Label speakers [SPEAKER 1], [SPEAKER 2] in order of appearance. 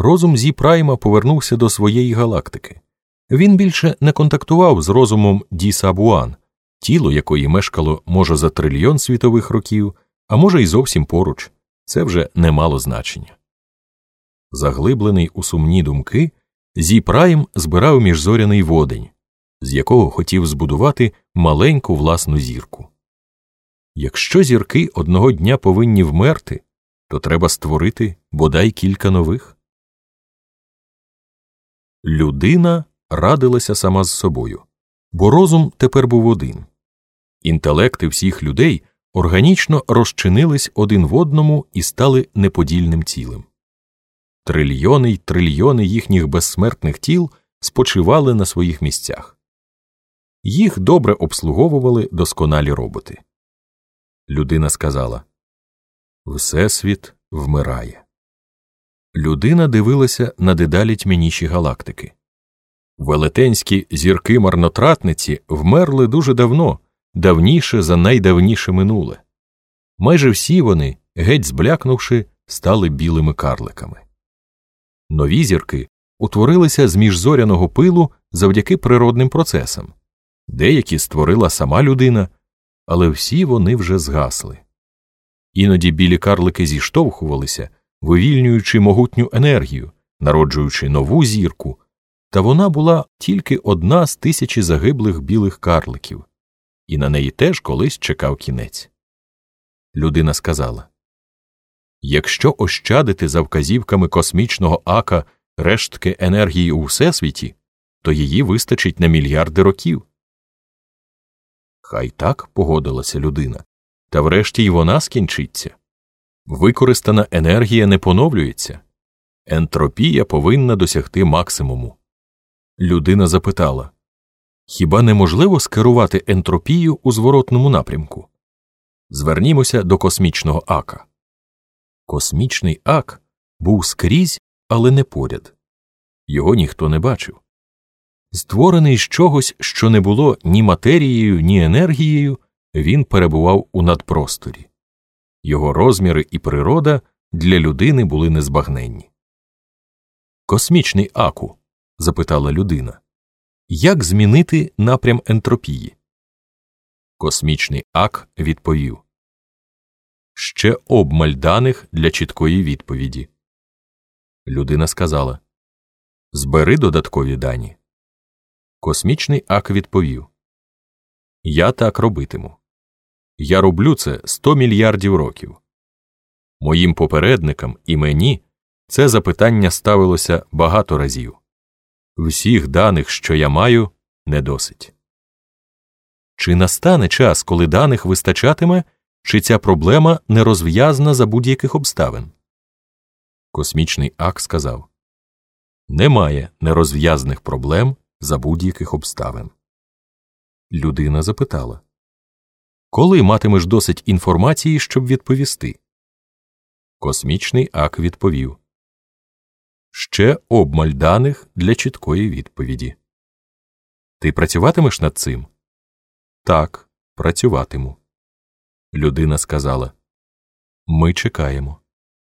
[SPEAKER 1] розум Зі Прайма повернувся до своєї галактики. Він більше не контактував з розумом Ді Сабуан, тіло якої мешкало може за трильйон світових років, а може й зовсім поруч. Це вже не мало значення. Заглиблений у сумні думки, Зі Прайм збирав міжзоряний водень, з якого хотів збудувати маленьку власну зірку. Якщо зірки одного дня повинні вмерти, то треба створити бодай кілька нових. Людина радилася сама з собою, бо розум тепер був один. Інтелекти всіх людей органічно розчинились один в одному і стали неподільним цілим. Трильйони й трильйони їхніх безсмертних тіл спочивали на своїх місцях. Їх добре обслуговували досконалі роботи. Людина сказала Всесвіт вмирає. Людина дивилася на дедалі тьмяніші галактики. Велетенські зірки марнотратниці вмерли дуже давно, давніше за найдавніше минуле. Майже всі вони, геть зблякнувши, стали білими карликами. Нові зірки утворилися з міжзоряного пилу завдяки природним процесам, деякі створила сама людина, але всі вони вже згасли. Іноді білі карлики зіштовхувалися, вивільнюючи могутню енергію, народжуючи нову зірку, та вона була тільки одна з тисячі загиблих білих карликів, і на неї теж колись чекав кінець. Людина сказала Якщо ощадити за вказівками космічного ака рештки енергії у всесвіті, то її вистачить на мільярди років. Хай так погодилася людина, та врешті й вона скінчиться. Використана енергія не поновлюється, ентропія повинна досягти максимуму. Людина запитала Хіба неможливо скерувати ентропію у зворотному напрямку? Звернімося до космічного ака. Космічний ак був скрізь, але не поряд. Його ніхто не бачив. Створений з чогось, що не було ні матерією, ні енергією, він перебував у надпросторі. Його розміри і природа для людини були незбагненні. Космічний аку. запитала людина. Як змінити напрям ентропії? Космічний ак відповів Ще обмаль даних для чіткої відповіді. Людина сказала Збери додаткові дані. Космічний ак відповів Я так робитиму. Я роблю це 100 мільярдів років. Моїм попередникам і мені це запитання ставилося багато разів. Всіх даних, що я маю, не досить. Чи настане час, коли даних вистачатиме, чи ця проблема не розв'язана за будь-яких обставин? Космічний ак сказав Немає нерозв'язаних проблем за будь-яких обставин. Людина запитала Коли матимеш досить інформації, щоб відповісти? Космічний ак відповів Ще обмаль даних для чіткої відповіді. Ти працюватимеш над цим? Так, працюватиму. Людина сказала Ми чекаємо.